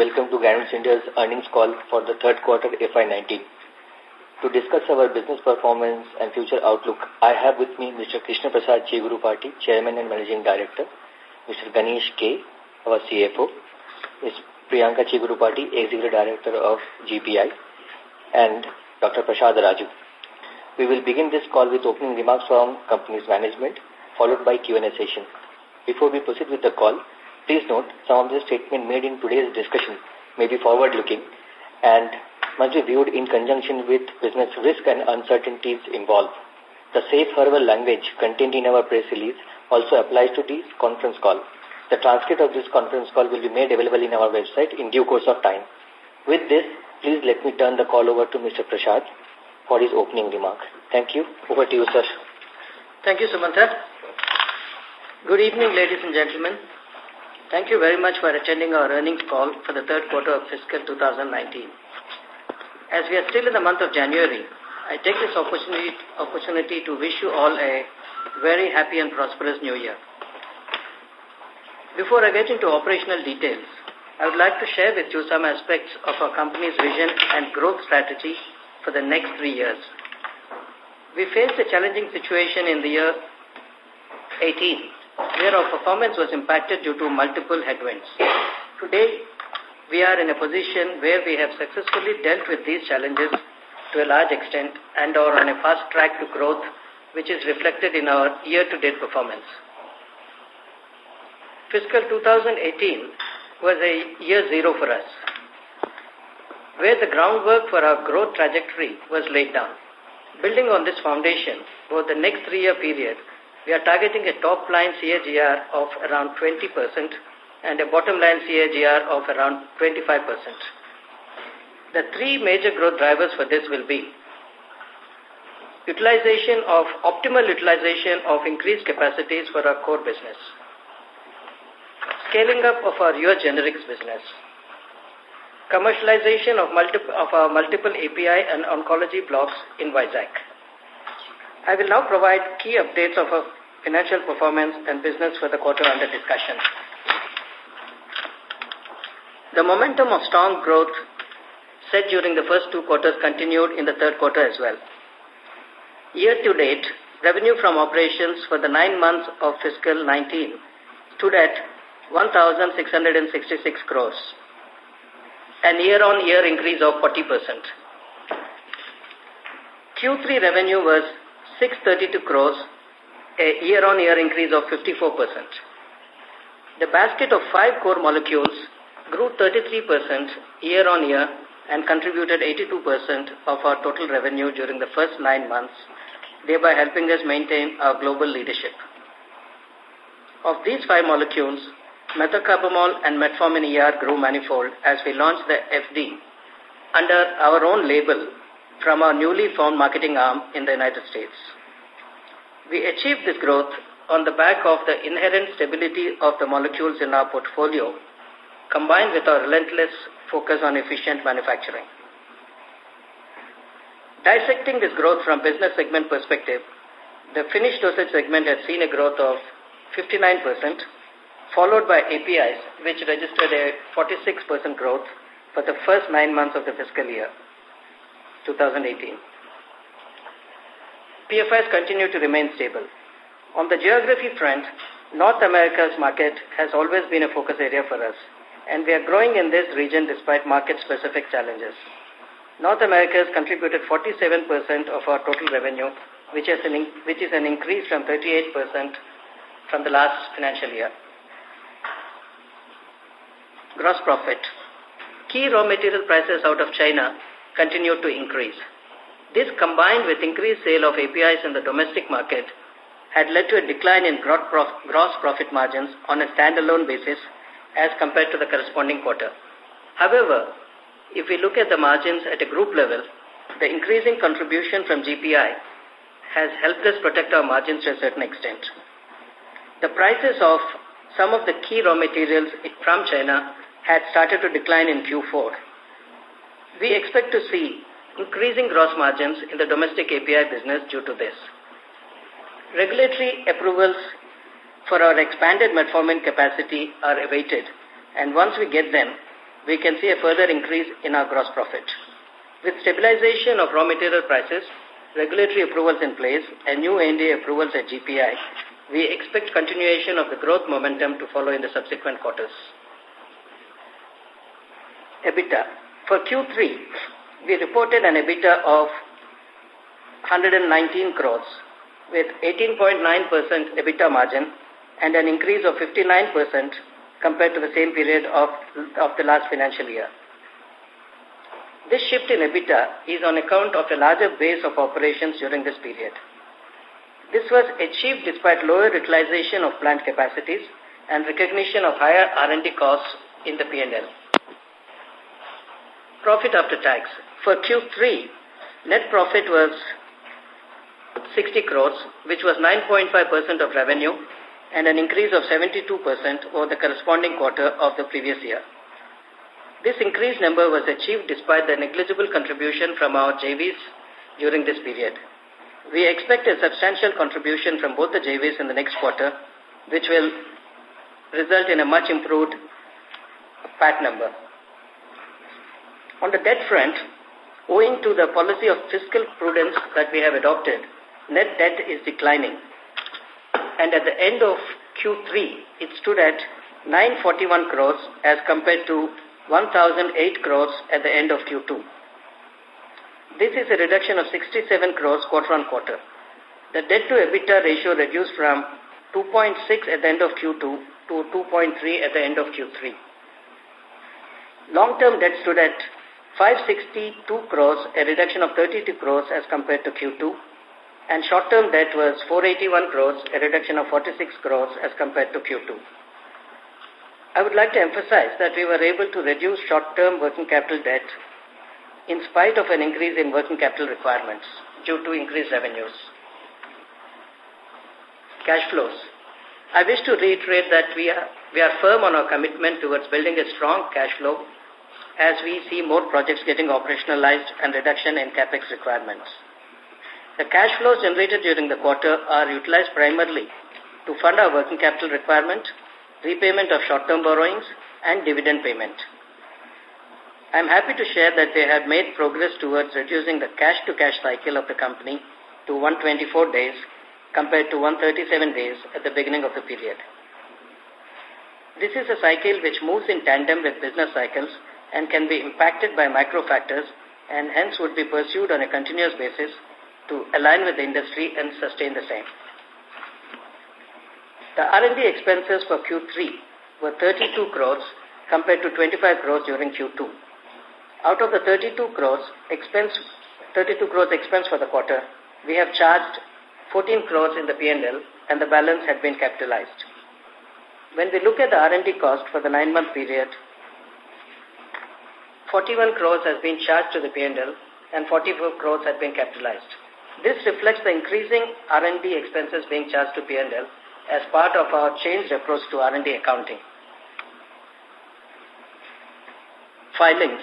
welcome to Granules India's earnings call for the third quarter FY19. To discuss our business performance and future outlook, I have with me Mr. Krishna Prasad Chigurupati, Chairman and Managing Director, Mr. Ganesh K, our CFO, Ms. Priyanka Chigurupati, Executive Director of GPI, and Dr. Prasad Raju. We will begin this call with opening remarks from company's management, followed by Q&A session. Before we proceed with the call, please note some of the statements made in today's discussion may be forward-looking and must be viewed in conjunction with business risk and uncertainties involved. The safe harbor language contained in our press release also applies to this conference call. The transcript of this conference call will be made available in our website in due course of time. With this, please let me turn the call over to Mr. Prasad for his opening remarks. Thank you. Over to you, sir. Thank you, Sumanta. Good evening, ladies and gentlemen. Thank you very much for attending our earnings call for the third quarter of fiscal 2019. As we are still in the month of January, I take this opportunity, opportunity to wish you all a very happy and prosperous new year. Before I get into operational details, I would like to share with you some aspects of our company's vision and growth strategy for the next three years. We faced a challenging situation in the year 18, where our performance was impacted due to multiple headwinds. Today, we are in a position where we have successfully dealt with these challenges to a large extent and are on a fast track to growth, which is reflected in our year-to-date performance. Fiscal 2018 was a year zero for us, where the groundwork for our growth trajectory was laid down. Building on this foundation, for the next three-year period, we are targeting a top-line CAGR of around 20% and a bottom-line CAGR of around 25%. The three major growth drivers for this will be utilization of optimal utilization of increased capacities for our core business, scaling up of our US generics business, commercialization of, of our multiple API and oncology blocks in Vizag. I will now provide key updates of our financial performance and business for the quarter under discussion. The momentum of strong growth set during the first two quarters continued in the third quarter as well. Year to date, revenue from operations for the nine months of fiscal 19 stood at 1,666 crores, an year-on-year -year increase of 40%. Q3 revenue was 632 crores, a year-on-year -year increase of 54%. The basket of five core molecules grew 33% year-on-year -year and contributed 82% of our total revenue during the first nine months, thereby helping us maintain our global leadership. Of these five molecules, Methocarbamol and Metformin ER grew manifold as we launched the FD under our own label from our newly formed marketing arm in the United States. We achieved this growth on the back of the inherent stability of the molecules in our portfolio, combined with our relentless focus on efficient manufacturing. Dissecting this growth from business segment perspective, the finished dosage segment has seen a growth of 59%, followed by APIs, which registered a 46% growth for the first nine months of the fiscal year 2018. PFIs continue to remain stable. On the geography front, North America's market has always been a focus area for us, and we are growing in this region despite market-specific challenges. North America has contributed 47% of our total revenue, which is, an, which is an increase from 38% from the last financial year. Gross profit. Key raw material prices out of China continue to increase. This combined with increased sale of APIs in the domestic market had led to a decline in gross profit margins on a standalone basis as compared to the corresponding quarter. However, if we look at the margins at a group level, the increasing contribution from GPI has helped us protect our margins to a certain extent. The prices of some of the key raw materials from China had started to decline in Q4. We expect to see increasing gross margins in the domestic API business due to this. Regulatory approvals for our expanded metformin capacity are awaited, and once we get them, we can see a further increase in our gross profit. With stabilization of raw material prices, regulatory approvals in place, and new ANDA approvals at GPI, we expect continuation of the growth momentum to follow in the subsequent quarters. EBITDA. For Q3, we reported an EBITDA of 119 crores with 18.9% EBITDA margin and an increase of 59% compared to the same period of, of the last financial year. This shift in EBITDA is on account of a larger base of operations during this period. This was achieved despite lower utilization of plant capacities and recognition of higher R&D costs in the P&L. Profit after tax. For Q3, net profit was 60 crores, which was 9.5% of revenue and an increase of 72% over the corresponding quarter of the previous year. This increased number was achieved despite the negligible contribution from our JVs during this period. We expect a substantial contribution from both the JVs in the next quarter, which will result in a much improved PAT number. On the debt front, owing to the policy of fiscal prudence that we have adopted, net debt is declining. And at the end of Q3, it stood at 941 crores as compared to 1008 crores at the end of Q2. This is a reduction of 67 crores quarter on quarter. The debt to EBITDA ratio reduced from 2.6 at the end of Q2 to 2.3 at the end of Q3. Long-term debt stood at 562 crores, a reduction of 32 crores as compared to Q2. And short-term debt was 481 crores, a reduction of 46 crores as compared to Q2. I would like to emphasize that we were able to reduce short-term working capital debt in spite of an increase in working capital requirements due to increased revenues. Cash flows. I wish to reiterate that we are, we are firm on our commitment towards building a strong cash flow as we see more projects getting operationalized and reduction in capex requirements. The cash flows generated during the quarter are utilized primarily to fund our working capital requirement, repayment of short-term borrowings, and dividend payment. I am happy to share that they have made progress towards reducing the cash-to-cash -cash cycle of the company to 124 days compared to 137 days at the beginning of the period. This is a cycle which moves in tandem with business cycles and can be impacted by micro factors and hence would be pursued on a continuous basis to align with the industry and sustain the same. The R&D expenses for Q3 were 32 crores compared to 25 crores during Q2. Out of the 32 crores expense, 32 crores expense for the quarter, we have charged 14 crores in the P&L and the balance had been capitalized. When we look at the R&D cost for the nine-month period, 41 crores has been charged to the P&L and 44 crores have been capitalized. This reflects the increasing R&D expenses being charged to P&L as part of our changed approach to R&D accounting. Filings.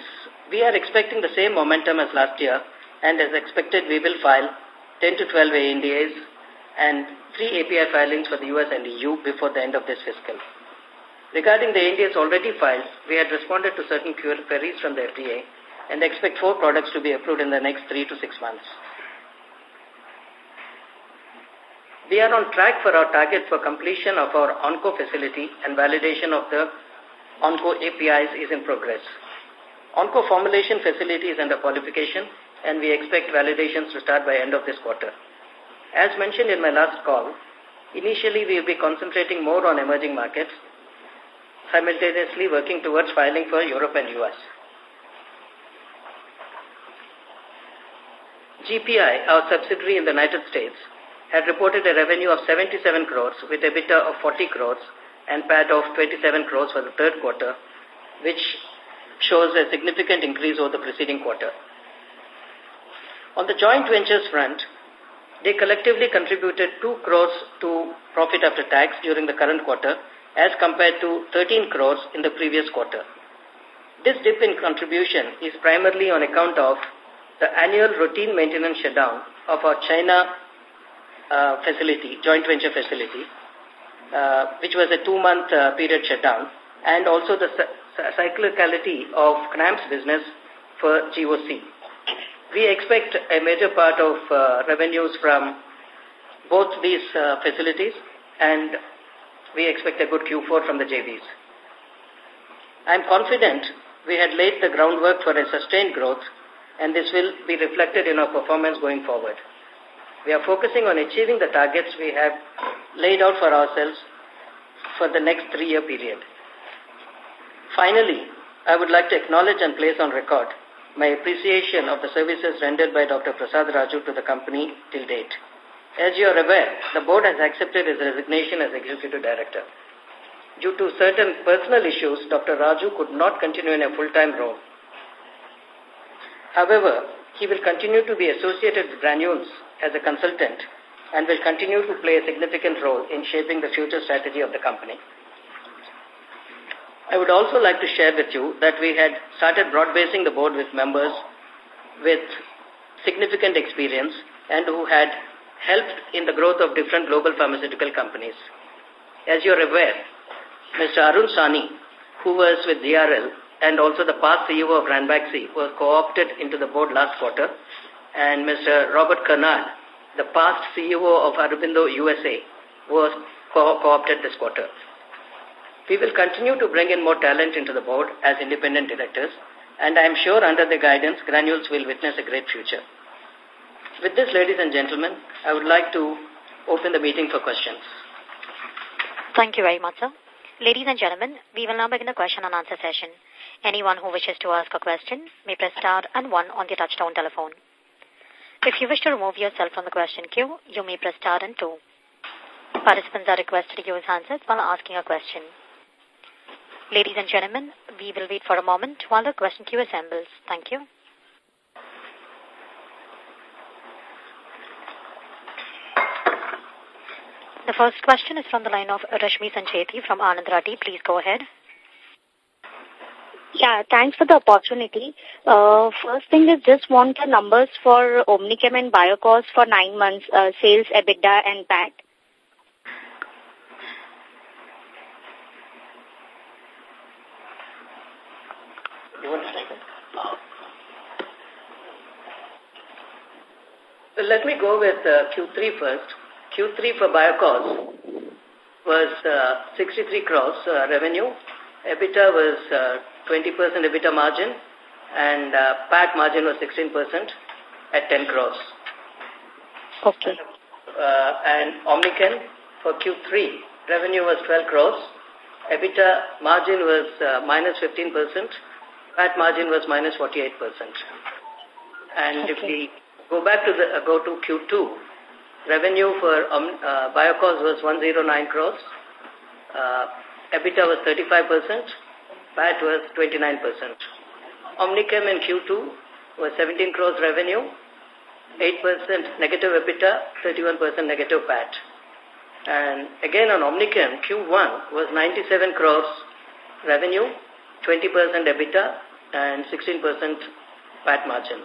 We are expecting the same momentum as last year and as expected we will file 10 to 12 ANDAs and 3 API filings for the US and EU before the end of this fiscal. Regarding the ANDAs already filed, we had responded to certain queries from the FDA and expect four products to be approved in the next three to six months. We are on track for our target for completion of our ONCO facility and validation of the ONCO APIs is in progress. ONCO formulation facility is under qualification and we expect validations to start by end of this quarter. As mentioned in my last call, initially we will be concentrating more on emerging markets, simultaneously working towards filing for Europe and US. GPI, our subsidiary in the United States, had reported a revenue of 77 crores with a EBITDA of 40 crores and PAT of 27 crores for the third quarter, which shows a significant increase over the preceding quarter. On the joint ventures front, they collectively contributed 2 crores to profit after tax during the current quarter as compared to 13 crores in the previous quarter. This dip in contribution is primarily on account of the annual routine maintenance shutdown of our China uh, facility, joint venture facility, uh, which was a two-month uh, period shutdown, and also the cyclicality of CRAMS business for GOC. We expect a major part of revenues from both these facilities and we expect a good Q4 from the JVs. I am confident we had laid the groundwork for a sustained growth and this will be reflected in our performance going forward. We are focusing on achieving the targets we have laid out for ourselves for the next three-year period. Finally, I would like to acknowledge and place on record my appreciation of the services rendered by Dr. Prasad Raju to the company till date. As you are aware, the board has accepted his resignation as Executive Director. Due to certain personal issues, Dr. Raju could not continue in a full-time role. However, he will continue to be associated with Granules as a consultant and will continue to play a significant role in shaping the future strategy of the company. I would also like to share with you that we had started broad-basing the board with members with significant experience and who had helped in the growth of different global pharmaceutical companies. As you are aware, Mr. Arun Sawhney, who was with DRL and also the past CEO of Ranbaxy, was co-opted into the board last quarter, and Mr. Robert Cunard, the past CEO of Aurobindo USA, was co-opted this quarter. We will continue to bring in more talent into the board as independent directors, and I am sure under the guidance, Granules will witness a great future. With this, ladies and gentlemen, I would like to open the meeting for questions. Thank you very much, sir. Ladies and gentlemen, we will now begin the question and answer session. Anyone who wishes to ask a question may press star and one on the touchtone telephone. If you wish to remove yourself from the question queue, you may press star and two. Participants are requested to use handsets while asking a question. Ladies and gentlemen, we will wait for a moment while the question queue assembles. Thank you. The first question is from the line of Rashmi Sancheti from Anand Rathi. Please go ahead. Yeah, thanks for the opportunity. Uh, first thing is just want the numbers for Omnichem and Biocause for nine months, uh, sales, EBITDA and PAT. let me go with uh, Q3 first. Q3 for Biocause was uh, 63 crores uh, revenue. EBITDA was 20% uh, EBITDA margin and uh, PAT margin was 16% at 10 crores. Okay. Uh, and Omnichem for Q3 revenue was 12 crores. EBITDA margin was uh, minus 15%. PAT margin was minus 48%. And okay. if we go back to the uh, go to Q2, revenue for um, uh, Biocause was 109 crores. Uh, EBITDA was 35%. PAT was 29%. Omnichem in Q2 was 17 crores revenue, 8% negative EBITDA, 31% negative PAT. And again on Omnichem, Q1 was 97 crores revenue, 20% EBITDA, and 16% PAT margin.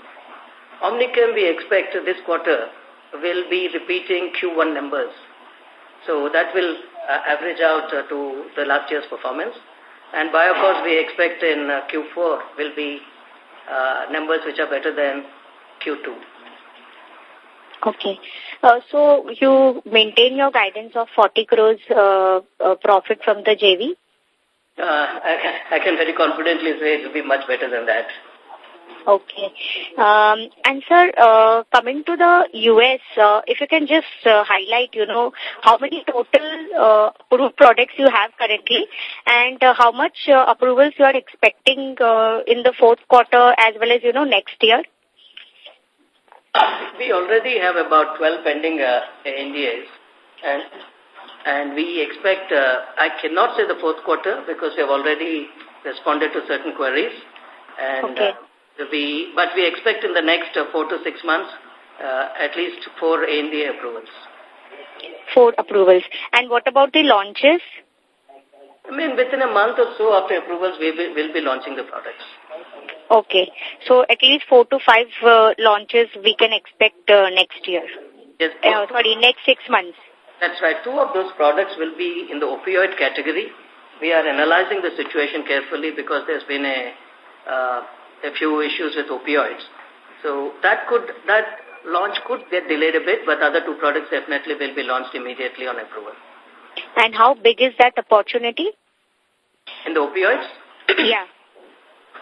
Omnichem, we expect this quarter will be repeating Q1 numbers. So that will uh, average out uh, to the last year's performance. And Biocause, we expect in uh, Q4 will be uh, numbers which are better than Q2. Okay. Uh, so you maintain your guidance of 40 crores uh, uh, profit from the JV? Uh, I, can, I can very confidently say it will be much better than that. Okay. Um, and sir, uh, coming to the US, uh, if you can just uh, highlight, you know, how many total uh, approved products you have currently and uh, how much uh, approvals you are expecting uh, in the fourth quarter as well as, you know, next year? We already have about 12 pending uh, NDAs and and we expect, uh, I cannot say the fourth quarter because we have already responded to certain queries and okay. uh, we, but we expect in the next uh, four to six months uh, at least four ANDA approvals. Four approvals. And what about the launches? I mean, within a month or so after approvals, we will be launching the products. Okay. So at least four to five uh, launches we can expect uh, next year. Yes. sorry, next six months. That's right. Two of those products will be in the opioid category. we are analyzing the situation carefully because there's been a, uh, a few issues with opioids. So that could, that launch could get delayed a bit, but other two products definitely will be launched immediately on approval. And how big is that opportunity? In the opioids? yeah.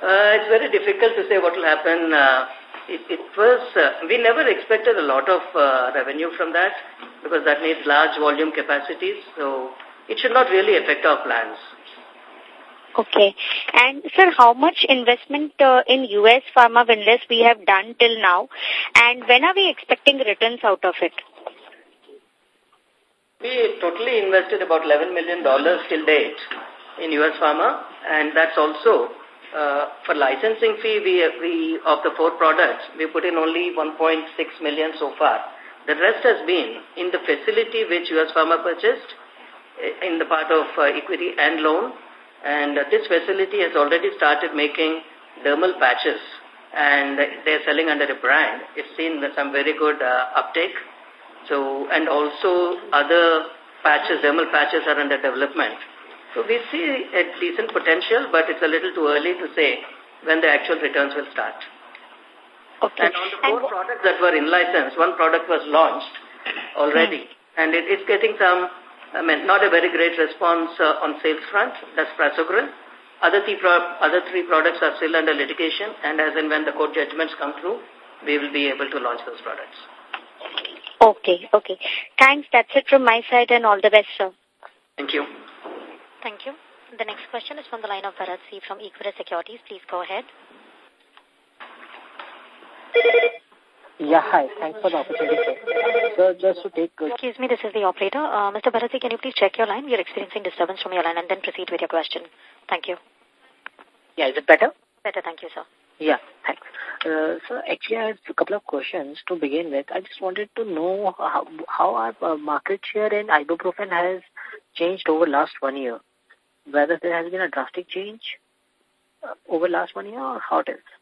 Uh, it's very difficult to say what will happen. Uh, it, it was, uh, we never expected a lot of uh, revenue from that because that needs large volume capacities. So it should not really affect our plans. Okay. And, sir, how much investment uh, in U.S. Pharma Windlas we have done till now? And when are we expecting returns out of it? We totally invested about $11 million till date in U.S. Pharma, and that's also uh, for licensing fee, we, we of the four products, we put in only 1.6 million so far. The rest has been in the facility which US Pharma purchased in the part of uh, equity and loan. And uh, this facility has already started making dermal patches and they're selling under a brand. It's seen some very good uh, uptake. So, and also other patches, dermal patches are under development. So we see a decent potential, but it's a little too early to say when the actual returns will start. Okay. And on the four products that were in license, one product was launched already. Hmm. And it is getting some, I mean, not a very great response uh, on sales front. That's Prasugrel. Other three, other three products are still under litigation, and as and when the court judgments come through, we will be able to launch those products. Okay, okay. Thanks. That's it from my side, and all the best, sir. Thank you. Thank you. The next question is from the line of Bharat C. from Equirus Securities. Please go ahead. Yeah, hi. Thanks for the opportunity, sir. So just to take... Excuse me, this is the operator. Uh, Mr. Bharati, can you please check your line? We are experiencing disturbance from your line and then proceed with your question. Thank you. Yeah, is it better? Better, thank you, sir. Yeah, thanks. Uh, so actually I have a couple of questions to begin with. I just wanted to know how, how our uh, market share in ibuprofen has changed over last one year whether there has been a drastic change uh, over last one year or how it is?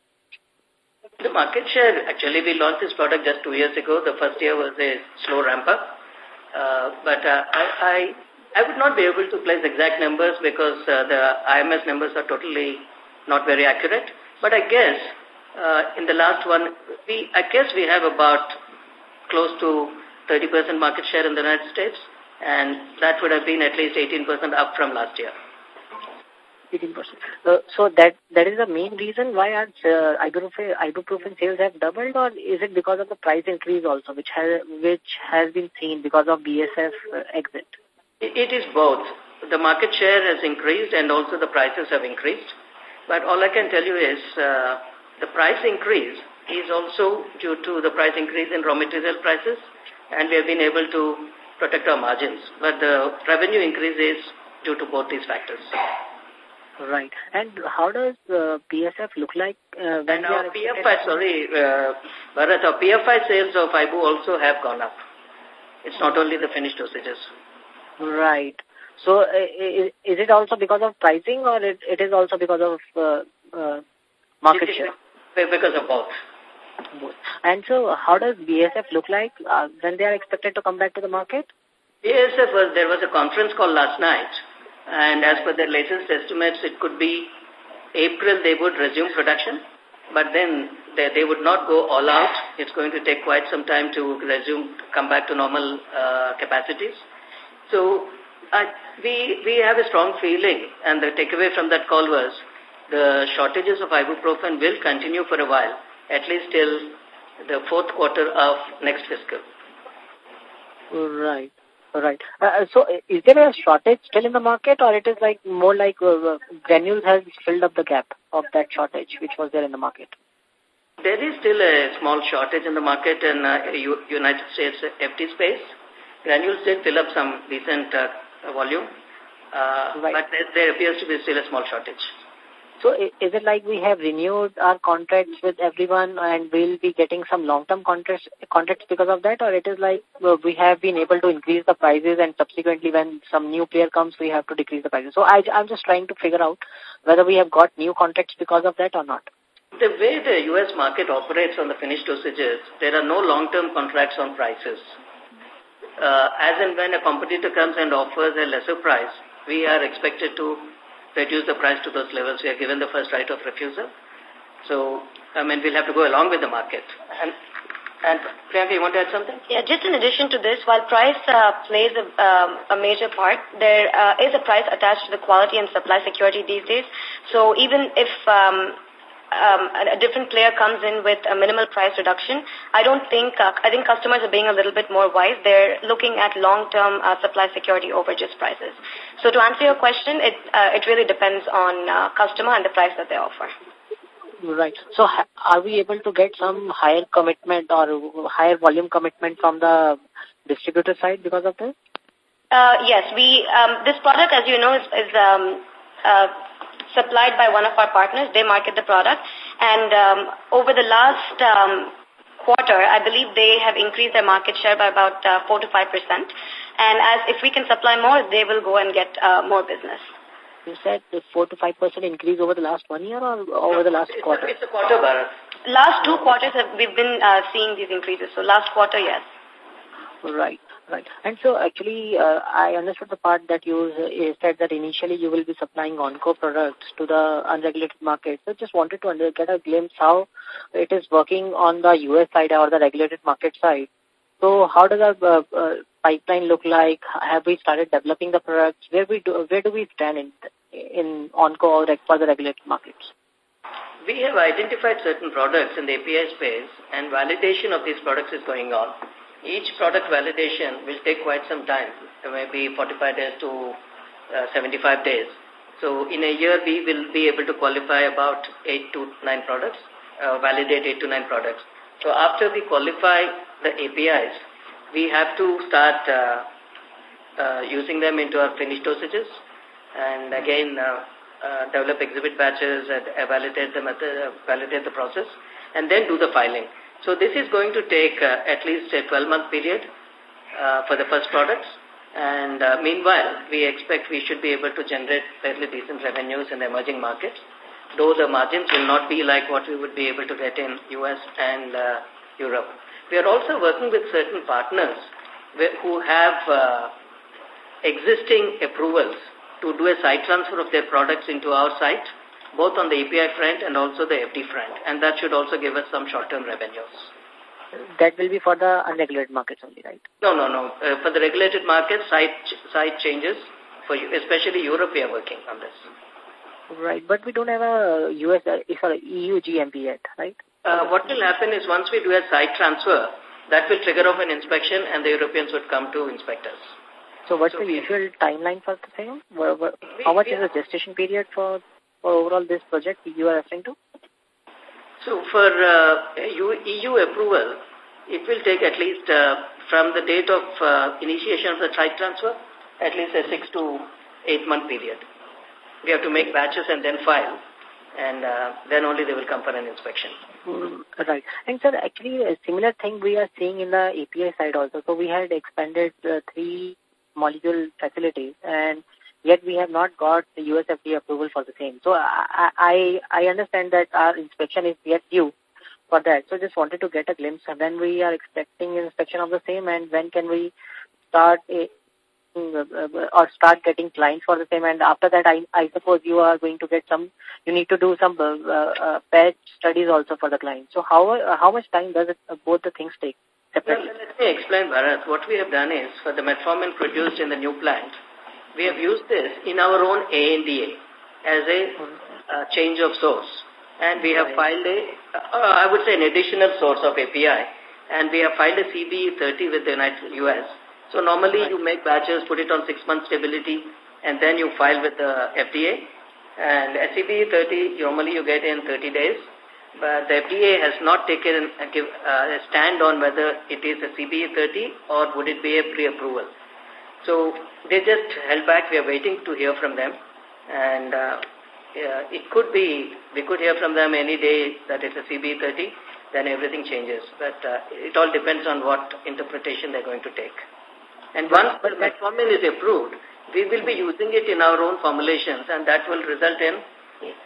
The market share, actually we launched this product just two years ago. The first year was a slow ramp up. Uh, but uh, I, I, I would not be able to place exact numbers because uh, the IMS numbers are totally not very accurate. But I guess uh, in the last one, we, I guess we have about close to 30% market share in the United States and that would have been at least 18% up from last year. 18%. Uh, so that that is the main reason why our uh, ibuprofen, ibuprofen sales have doubled, or is it because of the price increase also, which has which has been seen because of BASF uh, exit? It, is both. The market share has increased and also the prices have increased. But all I can tell you is uh, the price increase is also due to the price increase in raw material prices, and we have been able to protect our margins. But the revenue increase is due to both these factors. Right. And how does uh, BASF look like uh, when and our PFI, sorry, uh, Bharat, our PFI sales of IBU also have gone up. It's not only the finished dosages. Right. So uh, is, is it also because of pricing or it, it is also because of uh, uh, market share? Because of both. Both. And so how does BASF look like uh, when they are expected to come back to the market? BASF was, there was a conference call last night and as per their latest estimates, it could be April they would resume production, but then they, they would not go all out. It's going to take quite some time to resume, come back to normal uh, capacities. So uh, we, we have a strong feeling, and the takeaway from that call was the shortages of ibuprofen will continue for a while, at least till the fourth quarter of next fiscal. Right. Right. Uh, uh, so is there a shortage still in the market or it is like more like uh, uh granules has filled up the gap of that shortage which was there in the market? There is still a small shortage in the market in uh, United States FD space. Granules did fill up some decent uh, volume, uh, right. but there, there appears to be still a small shortage. So is it like we have renewed our contracts with everyone and we'll be getting some long-term contracts, contracts because of that or it is like we have been able to increase the prices and subsequently when some new player comes we have to decrease the prices. So I, I'm just trying to figure out whether we have got new contracts because of that or not. The way the U.S. market operates on the finished dosages, there are no long-term contracts on prices. Uh, as and when a competitor comes and offers a lesser price, we are expected to reduce the price to those levels. We are given the first right of refusal. So, I mean, we'll have to go along with the market. And, and Priyanka, you want to add something? Yeah, just in addition to this, while price uh, plays a, um, a major part, there uh, is a price attached to the quality and supply security these days. So even if um, um, a different player comes in with a minimal price reduction, I don't think, uh, I think customers are being a little bit more wise. They're looking at long-term uh, supply security over just prices. So to answer your question, it, uh, it really depends on uh, customer and the price that they offer. Right. So are we able to get some higher commitment or higher volume commitment from the distributor side because of this? Uh, yes, we, um, this product, as you know, is, is um, uh, supplied by one of our partners. They market the product. And um, over the last um, quarter, I believe they have increased their market share by about uh, 4 to 5%. And as if we can supply more, they will go and get uh, more business. You said the 4 to 5% increase over the last one year or over the last it's quarter? A, it's a quarter, Bharat. Last two quarters have, we've been uh, seeing these increases. So last quarter, yes. Right, right. And so actually, uh, I understood the part that you uh, said that initially you will be supplying Onco products to the unregulated market. So just wanted to get a glimpse how it is working on the US side or the regulated market side. So how does our uh, uh, pipeline look like? Have we started developing the products? Where we do, where do we stand in in Onco or for the regulated markets? We have identified certain products in the API space and validation of these products is going on. Each product validation will take quite some time, maybe 45 days to uh, 75 days. So in a year, we will be able to qualify about 8 to 9 products, uh, validate 8 to 9 products. So after we qualify the APIs, we have to start uh, uh, using them into our finished dosages and again uh, develop exhibit batches and validate the method, validate the process and then do the filing. So this is going to take uh, at least a 12-month period uh, for the first products. And uh, meanwhile, we expect we should be able to generate fairly decent revenues in the emerging markets, though the margins will not be like what we would be able to get in US and uh, Europe. We are also working with certain partners who have uh, existing approvals to do a site transfer of their products into our site, both on the API front and also the FD front. And that should also give us some short-term revenues. That will be for the unregulated markets only, right? No, no, no. Uh, for the regulated markets, site, site changes. For you, especially Europe, we are working on this. Right, but we don't have a US, uh, sorry, EU GMP yet, right? Uh, what will happen is once we do a site transfer, that will trigger off an inspection and the Europeans would come to inspect us. So what's so the usual timeline for the same? how much is the gestation period for, for overall this project you are referring to? So for uh, EU approval, it will take at least uh, from the date of uh, initiation of the site transfer, at least a six to eight month period. We have to make batches and then file and uh, then only they will come for an inspection. Mm, right. And sir, actually a similar thing we are seeing in the API side also. So we had expanded uh, three molecule facilities and yet we have not got the US FDA approval for the same. So I, I, I understand that our inspection is yet due for that. So just wanted to get a glimpse when we are expecting inspection of the same and when can we start a, or start getting clients for the same and after that I, I suppose you are going to get some, you need to do some uh, uh, patch studies also for the client. So how, uh, how much time does it, uh, both the things take? let me explain, Bharat. What we have done is, for the metformin produced in the new plant, we have used this in our own ANDA as a uh, change of source. And we have filed a, uh, I would say an additional source of API. And we have filed a CBE 30 with the United US. So normally you make batches, put it on six month stability, and then you file with the FDA. And CBE 30, normally you get in 30 days but the FDA has not taken a, give, uh, a stand on whether it is a CBE 30 or would it be a pre-approval. So they just held back. We are waiting to hear from them. And uh, yeah, it could be, we could hear from them any day that it's a CBE 30, then everything changes. But uh, it all depends on what interpretation they're going to take. And once the metformin is approved, we will be using it in our own formulations and that will result in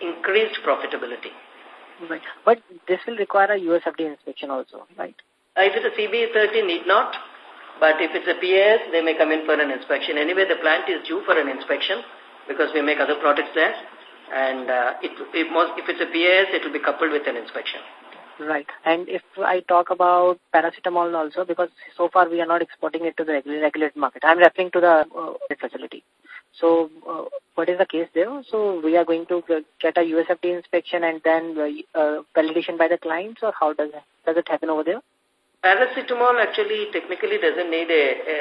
increased profitability. Right. But this will require a US FDA inspection also, right? Uh, if it's a CBE 30, need not. But if it's a PAS, they may come in for an inspection. Anyway, the plant is due for an inspection because we make other products there. And uh, it, it most, if it's a PAS, it will be coupled with an inspection. Right. And if I talk about paracetamol also, because so far we are not exporting it to the regulated market. I'm referring to the uh, facility. So uh, what is the case there? So we are going to get a USFDA inspection and then uh, uh, validation by the clients or how does does it happen over there? Paracetamol actually technically doesn't need a, a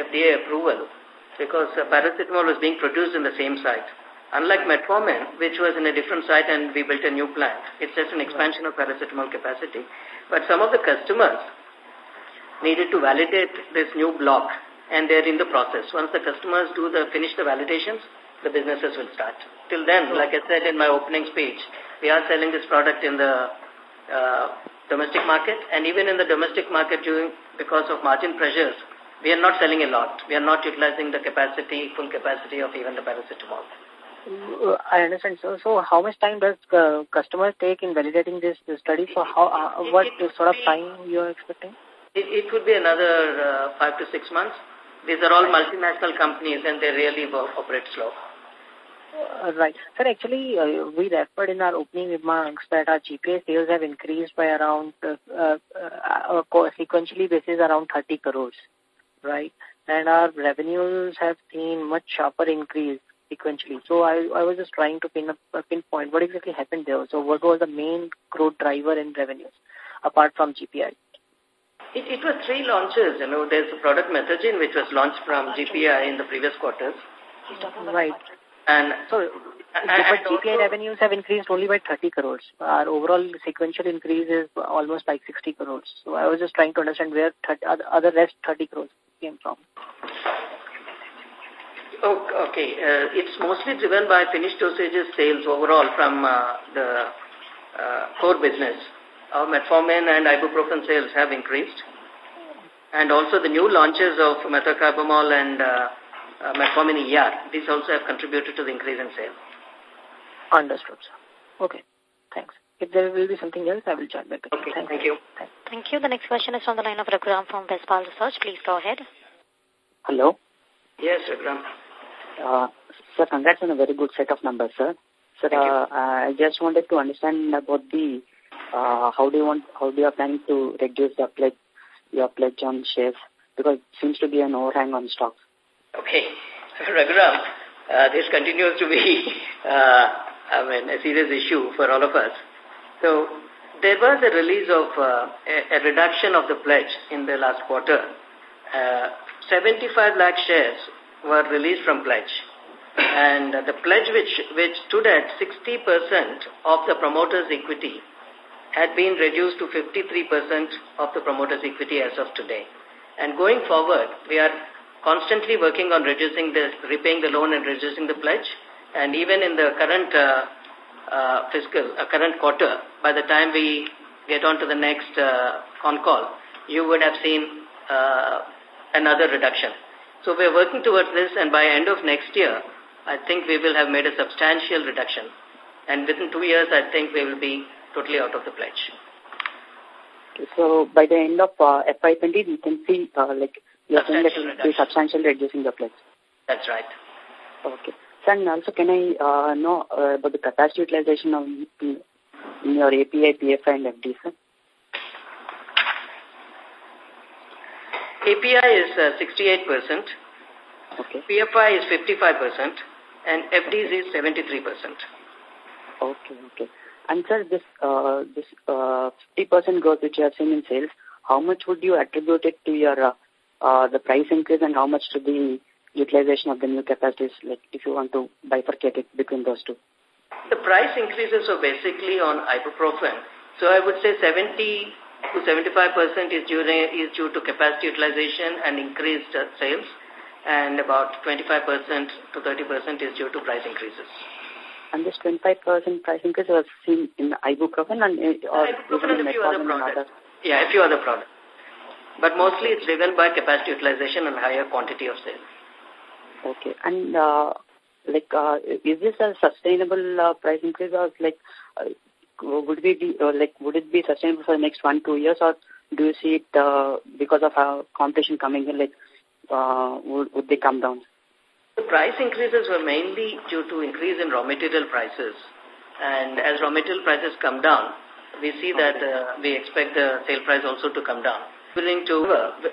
FDA approval because uh, paracetamol was being produced in the same site. Unlike metformin, which was in a different site and we built a new plant, it's just an expansion of paracetamol capacity. But some of the customers needed to validate this new block and they're in the process. Once the customers do the finish the validations, the businesses will start. Till then, like I said in my opening speech, we are selling this product in the uh, domestic market and even in the domestic market during, because of margin pressures, we are not selling a lot. We are not utilizing the capacity, full capacity of even the paracetamol. I understand. So, so how much time does uh, customers take in validating this, this study? So, how uh, what sort of time you are expecting? It, it could be another uh, five to six months. These are all multinational companies and they really operate slow. Uh, right. Sir, actually, uh, we referred in our opening remarks that our GPI sales have increased by around, uh, uh, uh, sequentially basis around 30 crores, right? And our revenues have seen much sharper increase sequentially. So I, I was just trying to pin a, pinpoint what exactly happened there. So what was the main growth driver in revenues apart from GPI? It, it was three launches. You know, there's a product Methergine which was launched from GPI in the previous quarters. Right. And so, and, but GPI revenues have increased only by 30 crores. Our overall sequential increase is almost like 60 crores. So I was just trying to understand where 30, other rest 30 crores came from. Oh, okay. Uh, it's mostly driven by finished dosages sales overall from uh, the uh, core business. Our metformin and ibuprofen sales have increased. And also the new launches of methocarbamol and uh, uh, metformin ER, these also have contributed to the increase in sales. Understood, sir. Okay. Thanks. If there will be something else, I will join back. Okay, thank, thank you. Thank you. The next question is from the line of Raghuram from Bestpal Research. Please go ahead. Hello. Yes, Raghuram. Uh, sir, congrats on a very good set of numbers, sir. Sir, uh, I just wanted to understand about the uh, how do you want how do you are planning to reduce the pledge your pledge on shares because it seems to be an overhang on stocks. Okay, Raghuram, uh, this continues to be uh, I mean a serious issue for all of us. So there was a release of uh, a, a reduction of the pledge in the last quarter. Uh, 75 lakh shares were released from pledge. And the pledge which, which stood at 60% of the promoter's equity had been reduced to 53% of the promoter's equity as of today. And going forward, we are constantly working on reducing the, repaying the loan and reducing the pledge. And even in the current uh, uh, fiscal, uh, current quarter, by the time we get on to the next uh, on call, you would have seen uh, another reduction. So we are working towards this and by end of next year, I think we will have made a substantial reduction. And within two years, I think we will be totally out of the pledge. So by the end of uh, FY20, we can see uh, like you're saying that it will be substantially reducing the pledge. That's right. Okay. So, and also can I uh, know uh, about the capacity utilization of in your API, PFI and FD, sir? API is uh, 68%, okay. PFI is 55%, and FDs is 73%. Okay, okay. And sir, this uh, this uh, 50% growth which you have seen in sales, how much would you attribute it to your uh, uh, the price increase and how much to the utilization of the new capacities, like if you want to bifurcate it between those two? The price increases are basically on ibuprofen. So I would say 70 to 75% is due, is due to capacity utilization and increased uh, sales, and about 25% to 30% is due to price increases. And this 25% price increase was seen in ibuprofen and uh, or ibuprofen and a few other products. Yeah, a few other products. But mostly it's driven by capacity utilization and higher quantity of sales. Okay. And uh, like, uh, is this a sustainable uh, price increase or like uh, would we be or like would it be sustainable for the next one two years or do you see it uh, because of our competition coming in, like, uh, would, would they come down? The price increases were mainly due to increase in raw material prices. And as raw material prices come down, we see that uh, we expect the sale price also to come down. Willing to,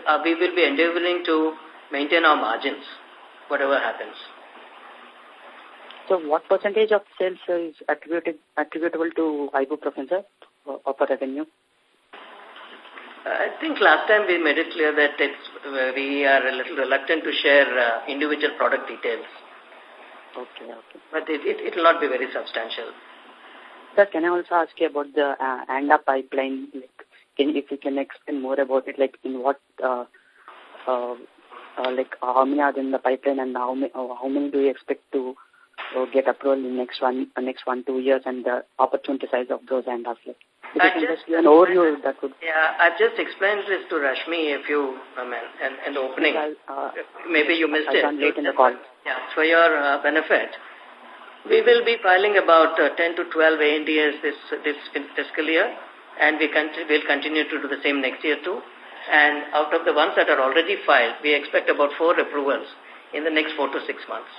uh, we will be endeavoring to maintain our margins, whatever happens. So what percentage of sales is attributed, attributable to ibuprofen, sir, of revenue? I think last time we made it clear that it's, uh, we are a little reluctant to share uh, individual product details. Okay, okay. But it, it, it will not be very substantial. Sir, can I also ask you about the uh, ANDA pipeline? Like, can, if you can explain more about it, like in what, uh, uh, uh, like how many are in the pipeline and how many, uh, how many do you expect to uh, get approval in next one, uh, next one, two years and the opportunity size of those ANDAs? Like, if I you can just give an overview, that would... Yeah, I just explained this to Rashmi if you, I mean, and, and the opening. Uh, Maybe you missed I'll it. in the call. Yeah, for your uh, benefit. We will be filing about uh, 10 to 12 ANDAs this, this fiscal year, and we will continue to do the same next year too. And out of the ones that are already filed, we expect about four approvals in the next four to six months.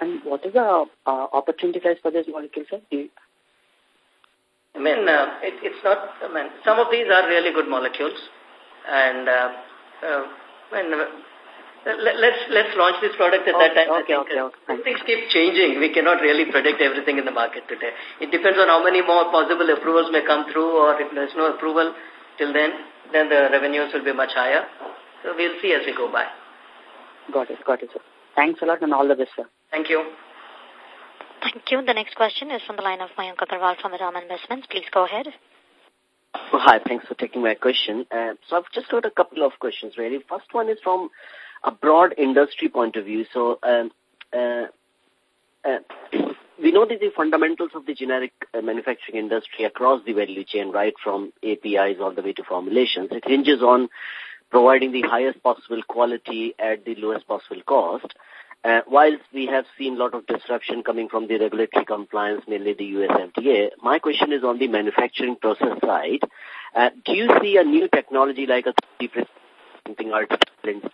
And what is the uh, opportunity size for this molecule, sir? I mean, uh, it, it's not, I mean, some of these are really good molecules. And, uh, uh, and let's let's launch this product at okay, that time. Okay, okay, okay. Things keep changing. We cannot really predict everything in the market today. It depends on how many more possible approvals may come through or if there's no approval till then, then the revenues will be much higher. So we'll see as we go by. Got it, got it, sir. Thanks a lot and all the best, sir. Thank you. Thank you. The next question is from the line of Mayank Agarwal from Ram Investments. Please go ahead. Oh, hi, thanks for taking my question. Uh, so I've just got a couple of questions, really. First one is from a broad industry point of view. So um, uh, uh, we know that the fundamentals of the generic uh, manufacturing industry across the value chain, right from APIs all the way to formulations, it hinges on providing the highest possible quality at the lowest possible cost. Uh, whilst we have seen a lot of disruption coming from the regulatory compliance, mainly the US FDA, my question is on the manufacturing process side. Uh, do you see a new technology like a 3D something artificial,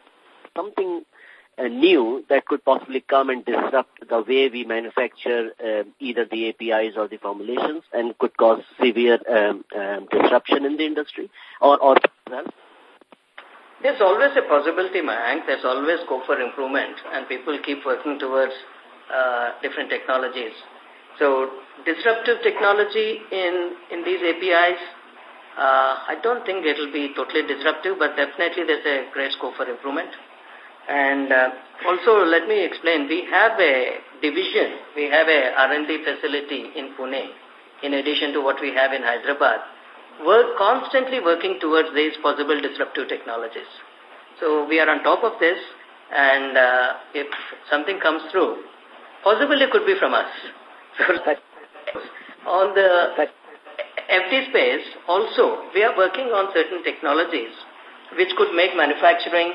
something uh, new that could possibly come and disrupt the way we manufacture uh, either the APIs or the formulations and could cause severe um, um, disruption in the industry or, or? There's always a possibility, Mayank. There's always scope for improvement, and people keep working towards uh, different technologies. So, disruptive technology in, in these APIs, uh, I don't think it will be totally disruptive, but definitely there's a great scope for improvement. And uh, also, let me explain, we have a division, we have a R&D facility in Pune, in addition to what we have in Hyderabad, We're constantly working towards these possible disruptive technologies. So we are on top of this and uh, if something comes through, possibly it could be from us. on the FD space, also, we are working on certain technologies which could make manufacturing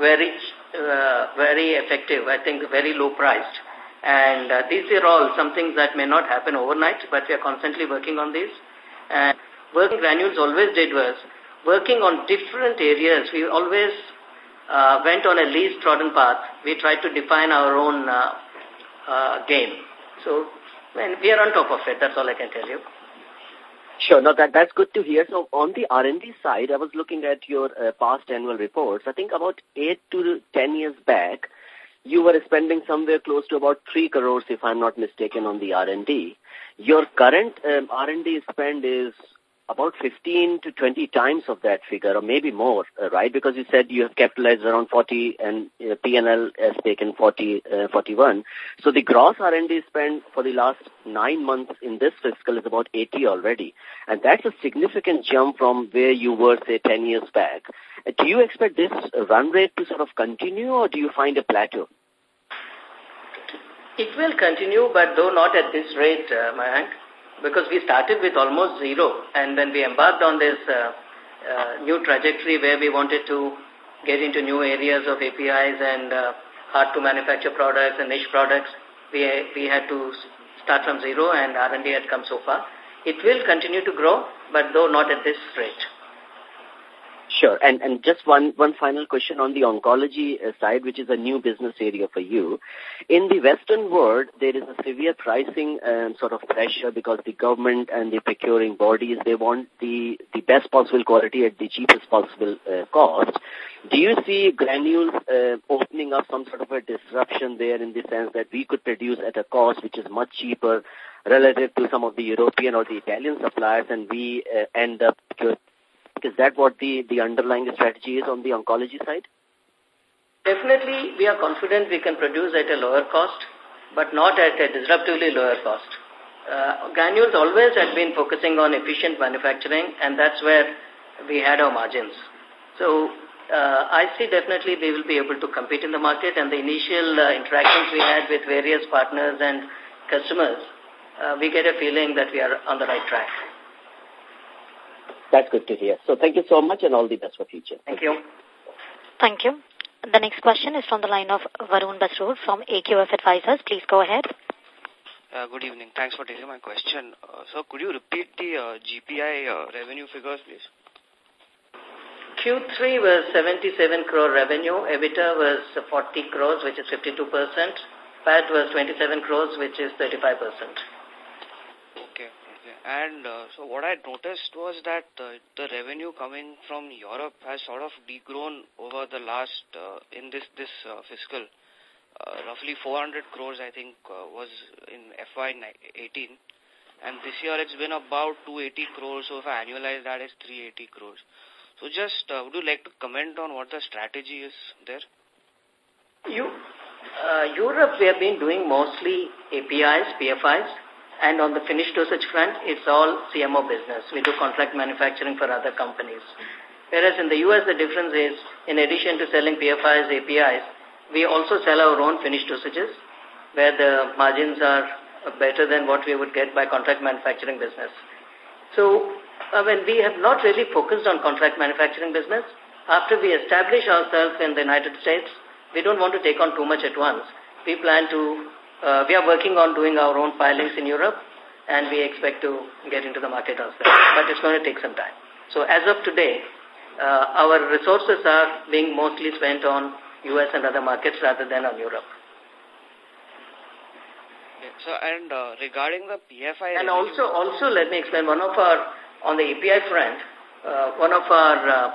very, uh, very effective, I think very low priced. And uh, these are all some things that may not happen overnight, but we are constantly working on these. And working Granules always did was working on different areas. We always uh, went on a least trodden path. We tried to define our own uh, uh, game. So we are on top of it. That's all I can tell you. Sure. No, that, that's good to hear. So on the R&D side, I was looking at your uh, past annual reports. I think about 8 to 10 years back, you were spending somewhere close to about 3 crores, if I'm not mistaken, on the R&D. Your current um, R&D spend is about 15 to 20 times of that figure, or maybe more, uh, right? Because you said you have capitalized around 40 and uh, P&L has taken 40, uh, 41. So the gross R&D spend for the last nine months in this fiscal is about 80 already. And that's a significant jump from where you were, say, 10 years back. Uh, do you expect this run rate to sort of continue, or do you find a plateau? It will continue, but though not at this rate, uh, Mayank because we started with almost zero and then we embarked on this uh, uh, new trajectory where we wanted to get into new areas of APIs and uh, hard to manufacture products and niche products. We, we had to start from zero and R&D had come so far. It will continue to grow, but though not at this rate. Sure. And, and just one, one final question on the oncology uh, side, which is a new business area for you. In the Western world, there is a severe pricing um, sort of pressure because the government and the procuring bodies, they want the, the best possible quality at the cheapest possible uh, cost. Do you see Granules uh, opening up some sort of a disruption there in the sense that we could produce at a cost which is much cheaper relative to some of the European or the Italian suppliers and we uh, end up is that what the, the underlying strategy is on the oncology side? Definitely, we are confident we can produce at a lower cost, but not at a disruptively lower cost. Uh, Granules always had been focusing on efficient manufacturing, and that's where we had our margins. So uh, I see definitely we will be able to compete in the market, and the initial uh, interactions we had with various partners and customers, uh, we get a feeling that we are on the right track. That's good to hear. So thank you so much and all the best for future. Thank you. Thank you. The next question is from the line of Varun Basrur from AQF Advisors. Please go ahead. Uh, good evening. Thanks for taking my question. Uh, so could you repeat the uh, GPI uh, revenue figures, please? Q3 was 77 crore revenue. EBITDA was 40 crores, which is 52%. PAT was 27 crores, which is 35%. And uh, so what I noticed was that uh, the revenue coming from Europe has sort of degrown over the last, uh, in this, this uh, fiscal. Uh, roughly 400 crores, I think, was in FY18. And this year it's been about 280 crores, so if I annualize that, it's 380 crores. So just, would you like to comment on what the strategy is there? You, Europe, we have been doing mostly APIs, PFIs, and on the finished dosage front, it's all CMO business. We do contract manufacturing for other companies. Whereas in the U.S., the difference is, in addition to selling PFIs, APIs, we also sell our own finished dosages, where the margins are better than what we would get by contract manufacturing business. So, uh, I mean, we have not really focused on contract manufacturing business. After we establish ourselves in the United States, we don't want to take on too much at once. We plan to uh, we are working on doing our own filings in Europe and we expect to get into the market also. But it's going to take some time. So as of today, uh, our resources are being mostly spent on US and other markets rather than on Europe. so and uh, regarding the PFI... And also, also let me explain, one of our, on the API front, uh, one of our uh,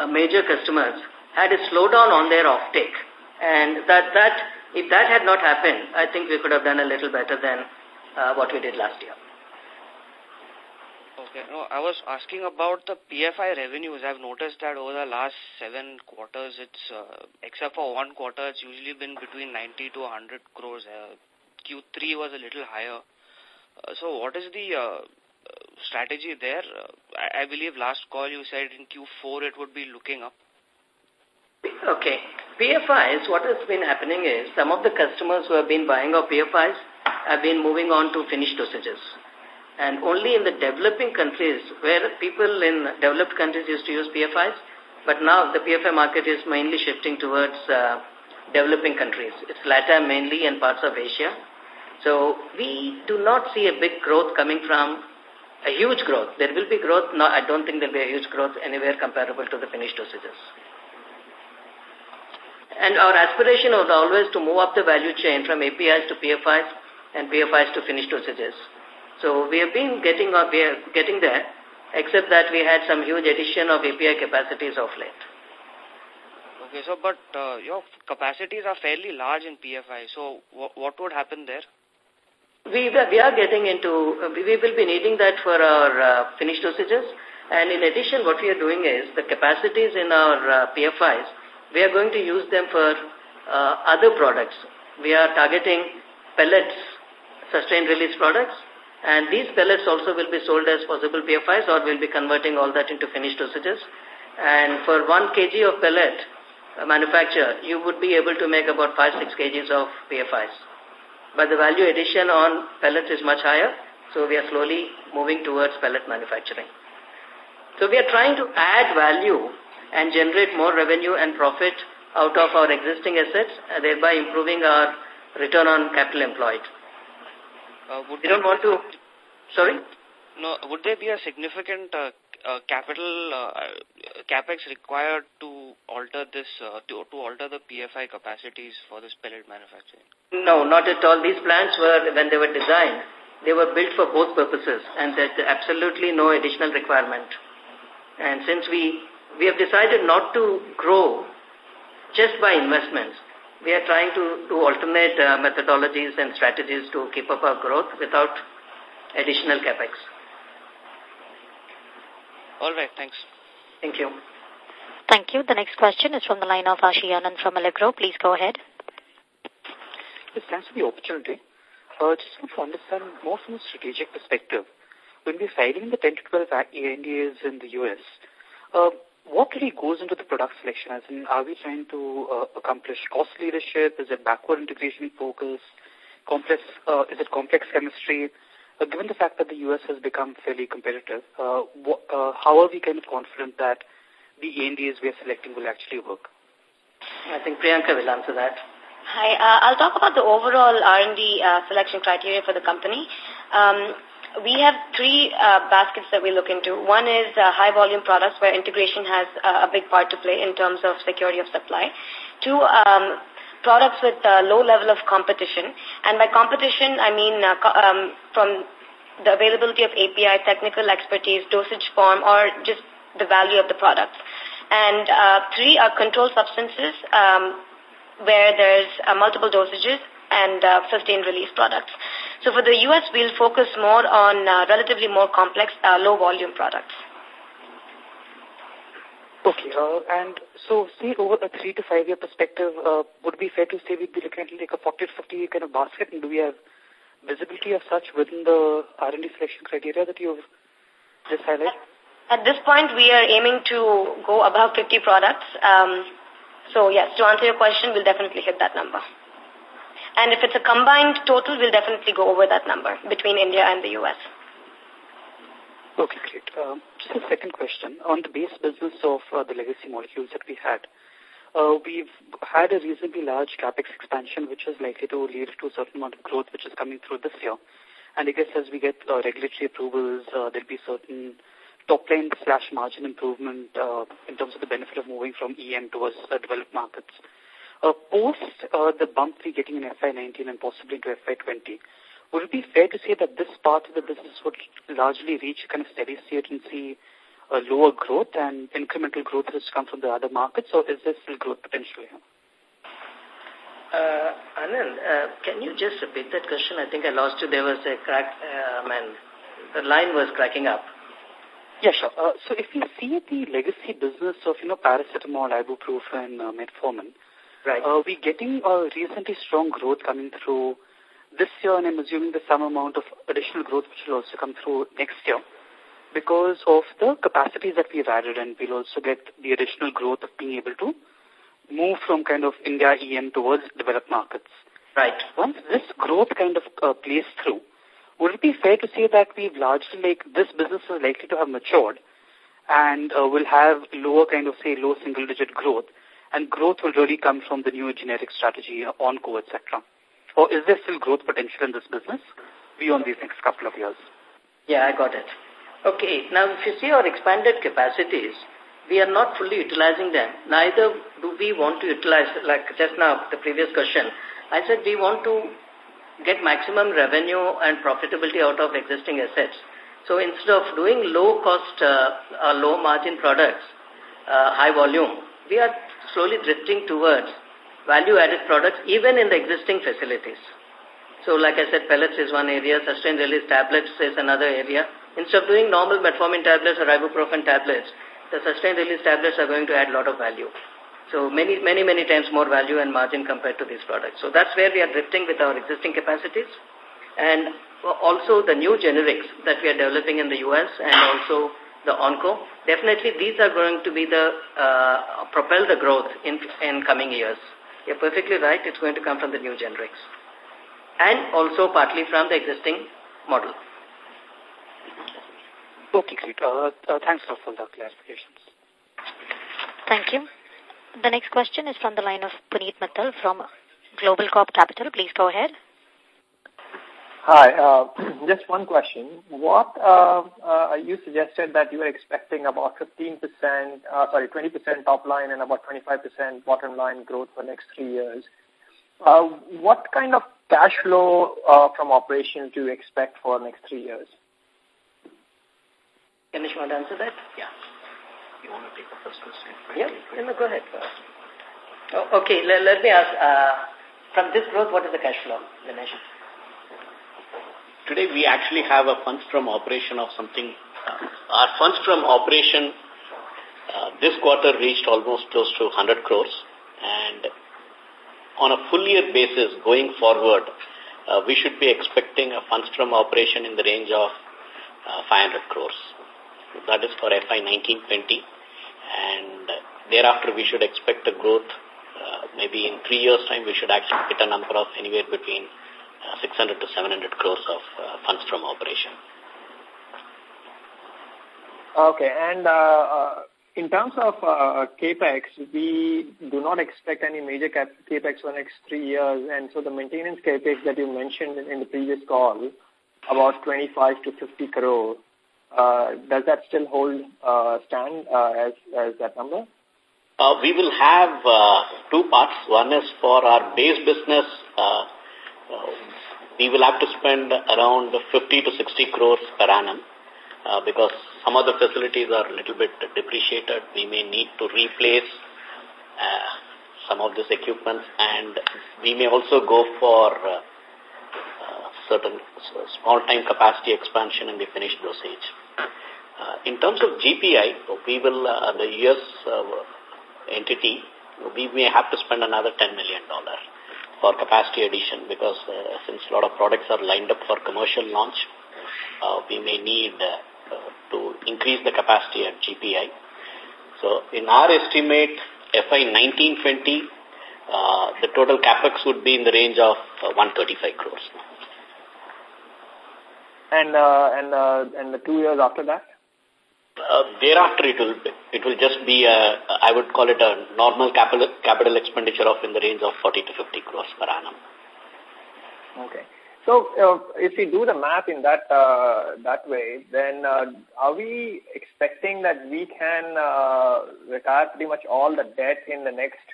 uh, major customers had a slowdown on their offtake. And that, that if that had not happened, I think we could have done a little better than uh, what we did last year. Okay. No, I was asking about the PFI revenues. I've noticed that over the last seven quarters, it's, uh, except for one quarter, it's usually been between 90 to 100 crores. Uh, Q3 was a little higher. Uh, so what is the uh, strategy there? I, I believe last call you said in Q4 it would be looking up. Okay. PFIs, what has been happening is some of the customers who have been buying our PFIs have been moving on to finished dosages. And only in the developing countries where people in developed countries used to use PFIs, but now the PFI market is mainly shifting towards uh, developing countries. It's LATAM mainly and parts of Asia. So we do not see a big growth coming from a huge growth. There will be growth. No, I don't think there will be a huge growth anywhere comparable to the finished dosages. And our aspiration was always to move up the value chain from APIs to PFIs and PFIs to finished dosages. So we have been getting, uh, we are getting there, except that we had some huge addition of API capacities of late. Okay, so but uh, your capacities are fairly large in PFI. So what would happen there? We, we are getting into, uh, we will be needing that for our uh, finished dosages. And in addition, what we are doing is the capacities in our uh, PFIs we are going to use them for uh, other products. We are targeting pellets, sustained release products, and these pellets also will be sold as possible PFIs or we'll be converting all that into finished dosages. And for 1 kg of pellet uh, manufacture, you would be able to make about 5-6 kgs of PFIs. But the value addition on pellets is much higher, so we are slowly moving towards pellet manufacturing. So we are trying to add value and generate more revenue and profit out of our existing assets, uh, thereby improving our return on capital employed. Uh, would don't want to... Sorry? No, would there be a significant uh, uh, capital uh, capex required to alter this uh, to, to alter the PFI capacities for this pellet manufacturing? No, not at all. These plants were when they were designed, they were built for both purposes, and there's absolutely no additional requirement. And since we we have decided not to grow just by investments, we are trying to do alternate uh, methodologies and strategies to keep up our growth without additional capex. All right, thanks. Thank you. Thank you. The next question is from the line of Ashi Anand from Allegro. Please go ahead. Yes, thanks for the opportunity. Uh, just want to understand more from a strategic perspective. When we're filing the 10 to 12 ANDAs in the U.S., uh, what really goes into the product selection? As in, are we trying to uh, accomplish cost leadership? Is it backward integration focus? Complex, uh, is it complex chemistry? Uh, given the fact that the U.S. has become fairly competitive, uh, uh, how are we kind of confident that the ANDAs we are selecting will actually work? I think Priyanka will answer that. Hi, uh, I'll talk about the overall R&D uh, selection criteria for the company. Um, we have three uh, baskets that we look into. One is uh, high volume products where integration has uh, a big part to play in terms of security of supply. Two, um, products with uh, low level of competition. And by competition, I mean uh, um, from the availability of API, technical expertise, dosage form, or just the value of the product. And uh, three are controlled substances um, where there's uh, multiple dosages and uh, sustained release products. So for the U.S., we'll focus more on uh, relatively more complex, uh, low volume products. Okay, uh, and so say over a three to five year perspective, uh, would it be fair to say we'd be looking at like a 40 to 50 kind of basket and do we have visibility of such within the R&D selection criteria that you've just highlighted? At this point, we are aiming to go above 50 products. Um, so yes, to answer your question, we'll definitely hit that number. And if it's a combined total, we'll definitely go over that number between India and the U.S. Okay, great. Um, just a second question. On the base business of uh, the legacy molecules that we had, uh, we've had a reasonably large capex expansion, which is likely to lead to a certain amount of growth, which is coming through this year. And I guess as we get uh, regulatory approvals, uh, there'll be certain top line slash margin improvement uh, in terms of the benefit of moving from EM towards uh, developed markets. Uh, post uh, the bump we're getting in FY19 and possibly into FY20, would it be fair to say that this part of the business would largely reach kind of steady state and see a lower growth and incremental growth has come from the other markets, or is there still growth potential here? Uh, Anand, uh, can you just repeat that question? I think I lost you. There was a crack, uh, man, the line was cracking up. Yeah, sure. Uh, so if you see the legacy business of, you know, paracetamol, ibuprofen, uh, metformin, right. uh, we're getting a recently strong growth coming through this year, and I'm assuming the some amount of additional growth which will also come through next year because of the capacities that we've added, and we'll also get the additional growth of being able to move from kind of India EM towards developed markets. Right. Once this growth kind of uh, plays through, would it be fair to say that we've largely, like, this business is likely to have matured and uh, will have lower kind of, say, low single-digit growth, and growth will really come from the new generic strategy, Onco, etc.? Or is there still growth potential in this business beyond these next couple of years? Yeah, I got it. Okay, now if you see our expanded capacities, we are not fully utilizing them. Neither do we want to utilize, like just now, the previous question, I said we want to get maximum revenue and profitability out of existing assets. So instead of doing low cost, uh, uh, low margin products, uh, high volume, we are slowly drifting towards value-added products even in the existing facilities. So like I said, pellets is one area, sustained release tablets is another area. Instead of doing normal metformin tablets or ibuprofen tablets, the sustained release tablets are going to add a lot of value. So many, many, many times more value and margin compared to these products. So that's where we are drifting with our existing capacities. And also the new generics that we are developing in the U.S. and also the Onco. Definitely these are going to be the, uh, propel the growth in, in coming years. You're perfectly right. It's going to come from the new generics. And also partly from the existing model. Okay, great. Uh, uh, thanks for the clarifications. Thank you. The next question is from the line of Puneet Mittal from Global Corp Capital. Please go ahead. Hi. Uh, just one question. What uh, uh, you suggested that you were expecting about 15%, uh, sorry, 20% top line and about 25% bottom line growth for next three years. Uh, what kind of cash flow uh, from operations do you expect for next three years? Ganesh, you want to answer that? Yeah. You want to take the first question? Yeah, no, go ahead. Oh, okay, let, let me ask, uh, from this growth, what is the cash flow, Ganesh? Today we actually have a funds from operation of something. Uh, our funds from operation uh, this quarter reached almost close to 100 crores and on a full year basis going forward, uh, we should be expecting a funds from operation in the range of uh, 500 crores. That is for FY 1920 and thereafter we should expect a growth uh, maybe in three years time we should actually hit a number of anywhere between 600 to 700 crores of uh, funds from operation. Okay, and uh, uh, in terms of uh, capex, we do not expect any major cap capex for the next three years, and so the maintenance capex that you mentioned in, in the previous call, about 25 to 50 crore, uh, does that still hold uh, stand uh, as as that number? Uh, we will have uh, two parts. One is for our base business. We will have to spend around 50 to 60 crores per annum uh, because some of the facilities are a little bit depreciated. We may need to replace uh, some of this equipment and we may also go for uh, uh, certain small time capacity expansion in the finished dosage. Uh, in terms of GPI, we will, uh, the US entity, we may have to spend another $10 million for capacity addition because uh, since a lot of products are lined up for commercial launch, uh, we may need uh, to increase the capacity at GPI. So in our estimate, FY 1920, uh, the total capex would be in the range of uh, 135 crores. And uh, and uh, and the two years after that? Uh, thereafter, it will it will just be a, I would call it a normal capital capital expenditure of in the range of 40 to 50 crores per annum. Okay. So, uh, if we do the math in that uh, that way, then uh, are we expecting that we can uh, retire pretty much all the debt in the next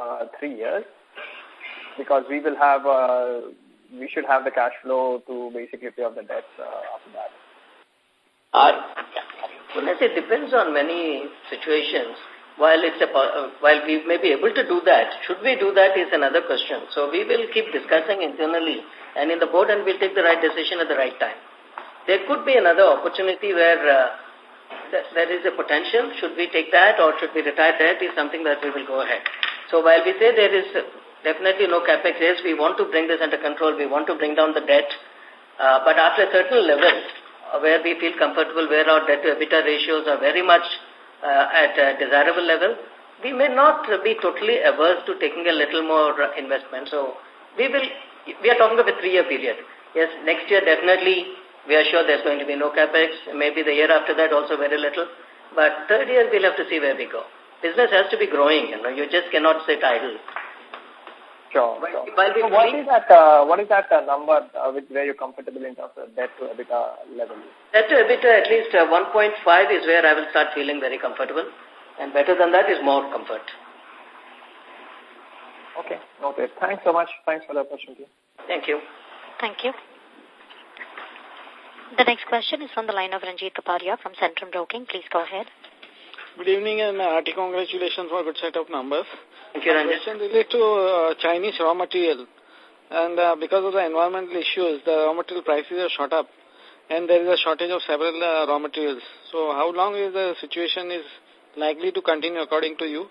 uh, three years? Because we will have, uh, we should have the cash flow to basically pay off the debts uh, after that. Uh, well, it depends on many situations. While it's a, uh, while we may be able to do that, should we do that is another question. So we will keep discussing internally and in the board and we'll take the right decision at the right time. There could be another opportunity where uh, th there is a potential. Should we take that or should we retire that is something that we will go ahead. So while we say there is definitely no capex, yes, we want to bring this under control. We want to bring down the debt. Uh, but after a certain level, uh, where we feel comfortable, where our debt to EBITDA ratios are very much uh, at a desirable level, we may not be totally averse to taking a little more uh, investment. So we will, we are talking of a three-year period. Yes, next year definitely we are sure there's going to be no capex. Maybe the year after that also very little. But third year we'll have to see where we go. Business has to be growing, you know, you just cannot sit idle. Sure. While, sure. While so what is that? Uh, what is that uh, number uh, with where you're comfortable in terms of debt to EBITDA level? Debt to EBITDA at least uh, 1.5 is where I will start feeling very comfortable, and better than that is more comfort. Okay, noted. Thanks so much. Thanks for the opportunity. Thank you. Thank you. The next question is from the line of Ranjit Kapadia from Centrum Broking. Please go ahead. Good evening and uh, hearty congratulations for a good set of numbers. Thank you, My question relates to uh, Chinese raw material. And uh, because of the environmental issues, the raw material prices have shot up. And there is a shortage of several uh, raw materials. So how long is the situation is likely to continue according to you?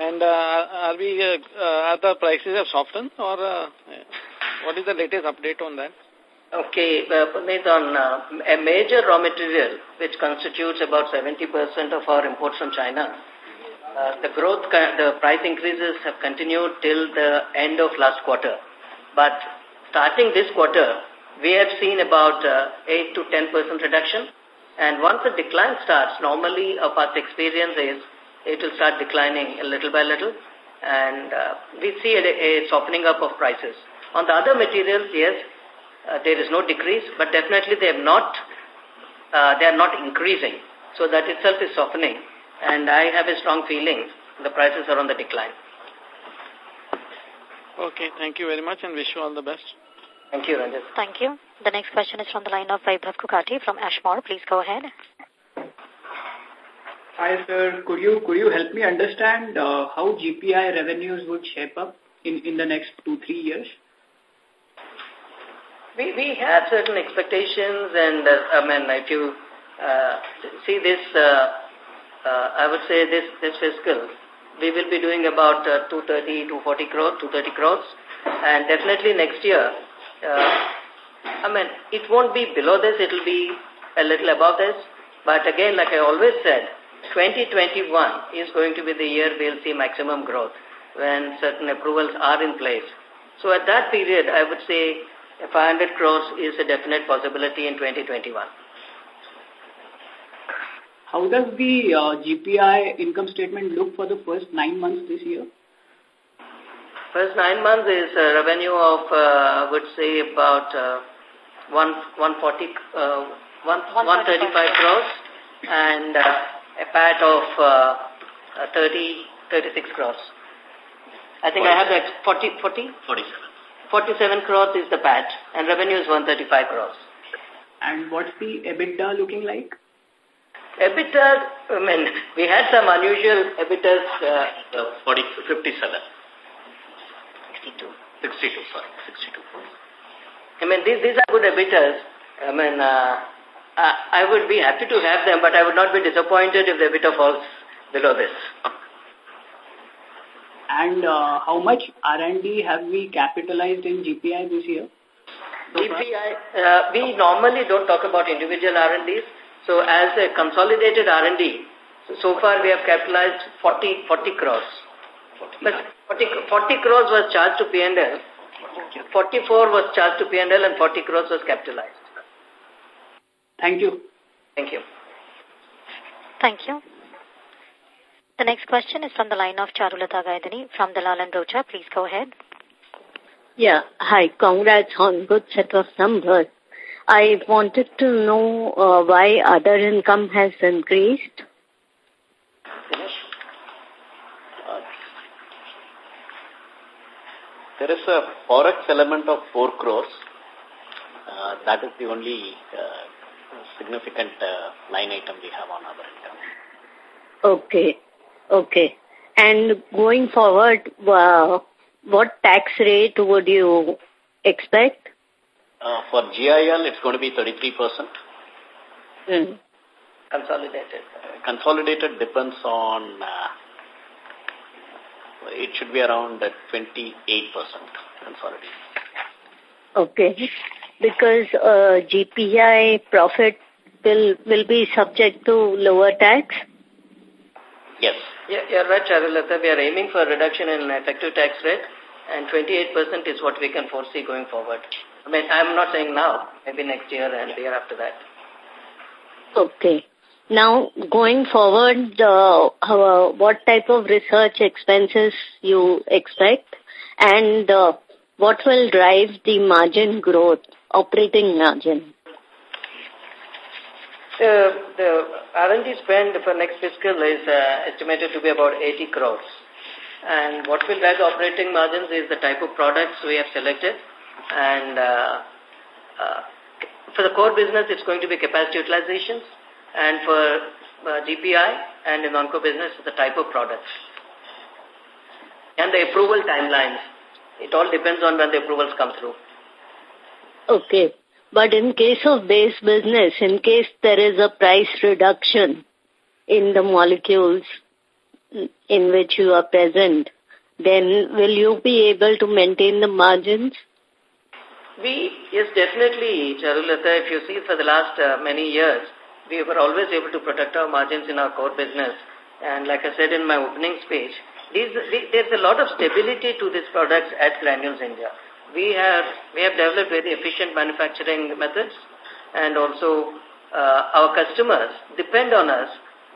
And uh, are we, uh, uh, are the prices have softened or uh, what is the latest update on that? Okay, uh, on uh, a major raw material which constitutes about 70% of our imports from China. Uh, the growth, the price increases have continued till the end of last quarter. But starting this quarter, we have seen about uh, 8 to 10% reduction. And once the decline starts, normally our past experience is it will start declining a little by little. And uh, we see a, a softening up of prices. On the other materials, yes, uh, there is no decrease, but definitely they have not, uh, they are not increasing. So that itself is softening. And I have a strong feeling the prices are on the decline. Okay, thank you very much and wish you all the best. Thank you, Ranjit. Thank you. The next question is from the line of Vaibhav Kukati from Ashmore. Please go ahead. Hi, sir. Could you could you help me understand uh, how GPI revenues would shape up in, in the next two, three years? We, we have certain expectations and, uh, I mean, if you uh, see this, uh, I would say this, this fiscal, we will be doing about uh, 230, 240 crores, 230 crores. And definitely next year, uh, I mean, it won't be below this, it will be a little above this. But again, like I always said, 2021 is going to be the year we'll see maximum growth when certain approvals are in place. So at that period, I would say 500 crores is a definite possibility in 2021. How does the uh, GPI income statement look for the first nine months this year? First nine months is a revenue of, uh, I would say, about uh, one, 140, uh, one, 135 crores and uh, a PAT of uh, 30, 36 crores. I think 47. I have that 40, 40? 47. 47 crores is the PAT and revenue is 135 crores. And what's the EBITDA looking like? EBITDA, I mean, we had some unusual EBITDAs. Uh, uh, 40, 57. 62. 62, sorry, 62. I mean, these, these are good EBITDAs. I mean, uh, I, I would be happy to have them, but I would not be disappointed if the EBITDA falls below this. And uh, how much R&D have we capitalized in GPI this year? GPI, uh, we normally don't talk about individual R&Ds. So as a consolidated R&D, so far we have capitalized 40, 40 crores. 40, 40, 40 crores was charged to P&L, 44 was charged to P&L and 40 crores was capitalized. Thank you. Thank you. Thank you. The next question is from the line of Charulata Gaidani from Dalal and Broacha. Please go ahead. Yeah, hi. Congrats on good set of numbers. I wanted to know uh, why other income has increased. There is a forex element of 4 crores. Uh, that is the only uh, significant uh, line item we have on other income. Okay. Okay. And going forward, uh, what tax rate would you expect? Uh, for GIL, it's going to be 33%. Mm. Consolidated. Uh, consolidated depends on, uh, it should be around 28% consolidated. Okay. Because uh, GPI profit will, will be subject to lower tax? Yes. Yeah, you're right, Charulata. We are aiming for a reduction in effective tax rate and 28% is what we can foresee going forward. I mean, I'm not saying now, maybe next year and the year after that. Okay. Now, going forward, uh, uh, what type of research expenses you expect and uh, what will drive the margin growth, operating margin? The, the R&D spend for next fiscal is uh, estimated to be about 80 crores. And what will drive the operating margins is the type of products we have selected. And uh, uh, for the core business, it's going to be capacity utilizations. And for uh, GPI and in non-core business, the type of products. And the approval timelines. It all depends on when the approvals come through. Okay. But in case of base business, in case there is a price reduction in the molecules in which you are present, then will you be able to maintain the margins? We, yes, definitely, Charulata. If you see for the last uh, many years, we were always able to protect our margins in our core business. And like I said in my opening speech, these, there's a lot of stability to these products at Granules India we have we have developed very efficient manufacturing methods and also uh, our customers depend on us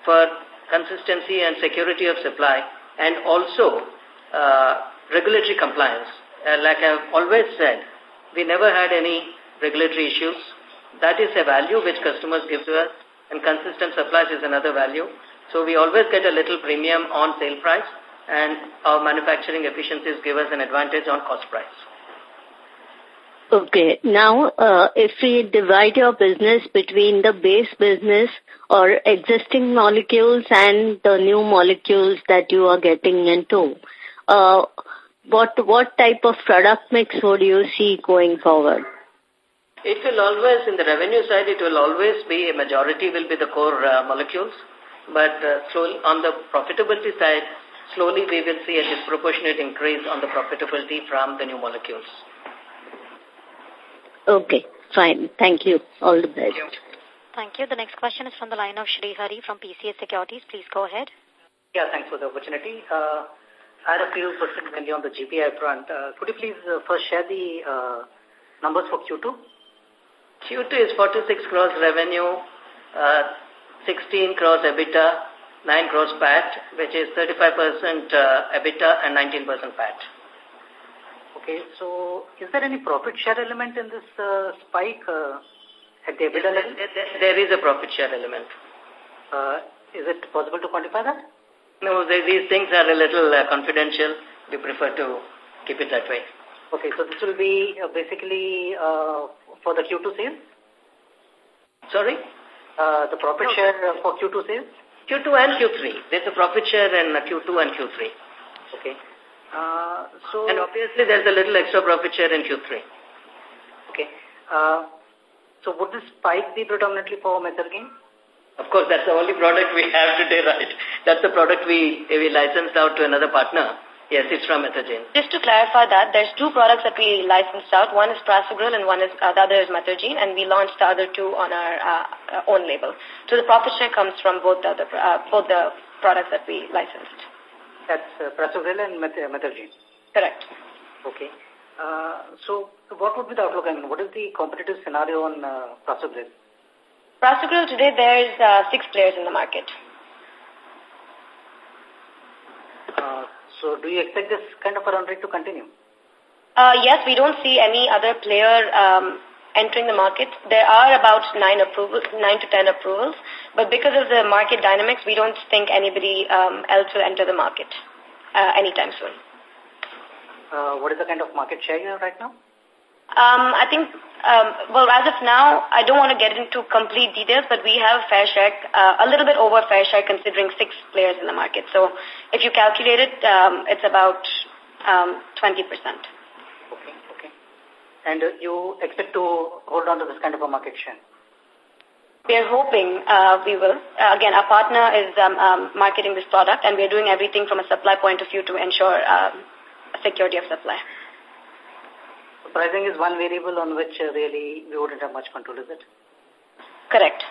for consistency and security of supply and also uh, regulatory compliance. Like I've always said, we never had any regulatory issues. That is a value which customers give to us and consistent supplies is another value. So we always get a little premium on sale price and our manufacturing efficiencies give us an advantage on cost price. Okay. Now, uh, if we divide your business between the base business or existing molecules and the new molecules that you are getting into, uh, what what type of product mix would you see going forward? It will always, in the revenue side, it will always be, a majority will be the core uh, molecules. But uh, slowly, on the profitability side, slowly we will see a disproportionate increase on the profitability from the new molecules. Okay, fine. Thank you. All the best. Thank you. Thank you. The next question is from the line of Shri Hari from PCS Securities. Please go ahead. Yeah, thanks for the opportunity. Uh, I had a few questions mainly on the GPI front. Uh, could you please uh, first share the uh, numbers for Q2? Q2 is 46 crores revenue, uh, 16 crores EBITDA, 9 crores PAT, which is 35% uh, EBITDA and 19% PAT. Okay, so is there any profit share element in this uh, spike uh, at the EBITDA level? There is a profit share element. Uh, is it possible to quantify that? No, they, these things are a little uh, confidential. We prefer to keep it that way. Okay, so this will be uh, basically uh, for the Q2 sales? Sorry? Uh, the profit no. share uh, for Q2 sales? Q2 and Q3. There's a profit share in Q2 and Q3. Okay. Uh, so and obviously there's a little extra profit share in Q3. Okay. Uh, so would this spike be predominantly for Methergine? Of course, that's the only product we have today, right? That's the product we, we licensed out to another partner. Yes, it's from Methergine. Just to clarify that, there's two products that we licensed out. One is Prasugrel and one is uh, the other is Methergine, and we launched the other two on our uh, own label. So the profit share comes from both the other, uh, both the products that we licensed. That's uh, Prasugrel and Met Methergine. Correct. Okay. Uh, so what would be the outlook? I mean, what is the competitive scenario on uh, Prasugrel? Prasugrel today there's uh, six players in the market. Uh, so do you expect this kind of a run rate to continue? Uh, yes, we don't see any other player um, entering the market. There are about nine approvals, nine to ten approvals, but because of the market dynamics, we don't think anybody um, else will enter the market uh, anytime soon. Uh, what is the kind of market share you have right now? Um, I think, um, well, as of now, I don't want to get into complete details, but we have a fair share, uh, a little bit over fair share considering six players in the market. So if you calculate it, um, it's about um, 20%. Okay, okay. And uh, you expect to hold on to this kind of a market share? We are hoping uh, we will. Uh, again, our partner is um, um, marketing this product, and we are doing everything from a supply point of view to ensure um, security of supply. Pricing is one variable on which uh, really we wouldn't have much control, is it? Correct.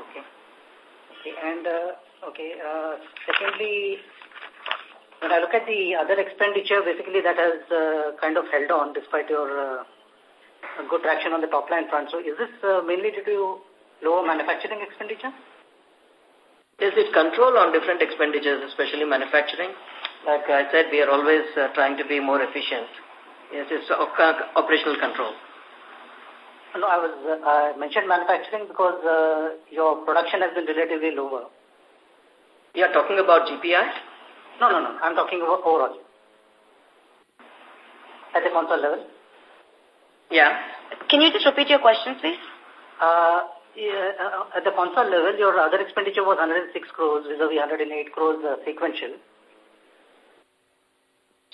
Okay. Okay. And, uh, okay, uh, secondly, when I look at the other expenditure, basically that has uh, kind of held on despite your uh, good traction on the top line front. So is this uh, mainly due to lower manufacturing expenditure? Yes, it's control on different expenditures, especially manufacturing. Like I said, we are always uh, trying to be more efficient. Yes, it's operational control. No, I was uh, I mentioned manufacturing because uh, your production has been relatively lower. You are talking about GPI? No, no, no. I'm talking about overall. At the console level? Yeah. Can you just repeat your question, please? Uh, yeah, uh, at the console level, your other expenditure was 106 crores vis-a-vis 108 crores uh, sequential.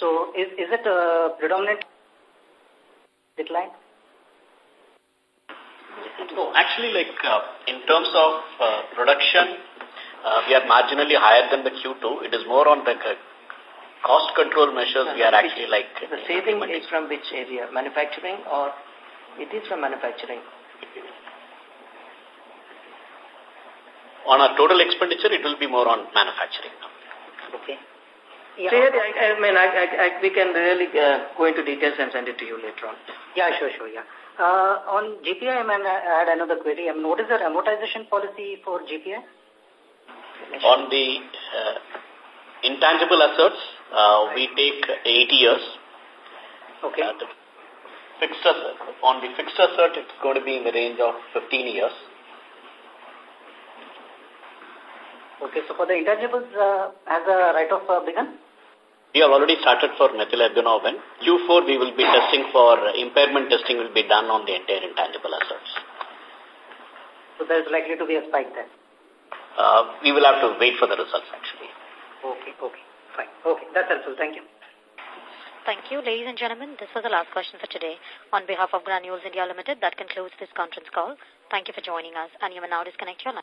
So is, is it a predominant decline? So actually like uh, in terms of uh, production, uh, we are marginally higher than the Q2. It is more on the cost control measures we are actually like... The saving is from which area? Manufacturing or it is from manufacturing? On our total expenditure, it will be more on manufacturing. Okay. Yeah. So, I, I mean, I, I, we can really uh, go into details and send it to you later on. Yeah, sure, sure, yeah. Uh, on GPI, I, mean, I had another query. I mean, what is the amortization policy for GPI? On the uh, intangible assets, uh, we take 80 years. Okay. Uh, fixed asset, on the fixed asset, it's going to be in the range of 15 years. Okay, so for the intangibles, uh, has the write-off uh, begun? We have already started for methylergonovine. Q4, we will be testing for uh, impairment testing will be done on the entire intangible assets. So there is likely to be a spike then? Uh, we will have to wait for the results actually. Okay, okay, fine. Okay, that's helpful. Thank you. Thank you. Ladies and gentlemen, this was the last question for today. On behalf of Granules India Limited, that concludes this conference call. Thank you for joining us, and you may now disconnect your line.